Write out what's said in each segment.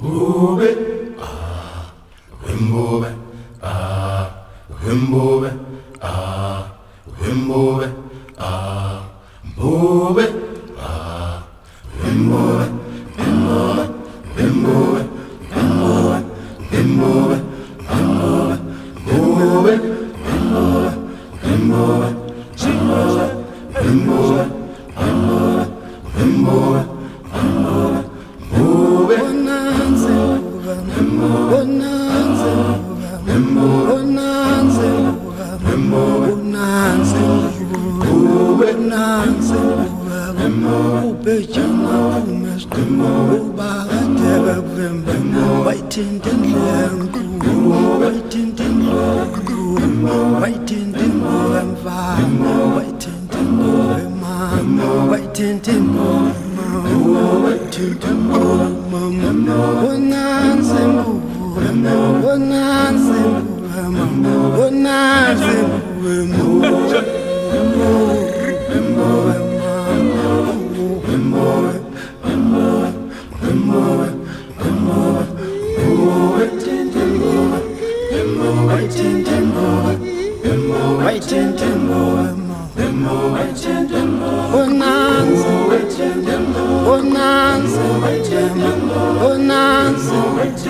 Move it, ah, move it, ah, move it, ah, move it, ah, move it, ah, move it, move it, move it, move it, move it, move it, move it, move it, move it, move it, move it, move it, move it. Waiting to mama, bonanza, Bonanza, bonanza, bonanza.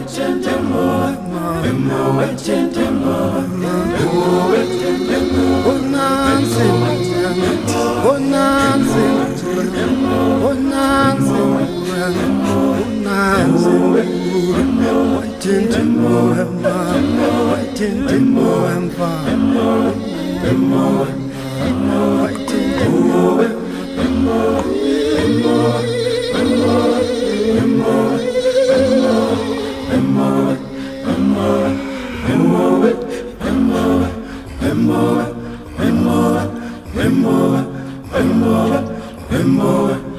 Mohammed, Mohammed, Mohammed, Mohammed, more, and more, and more, and more, and more.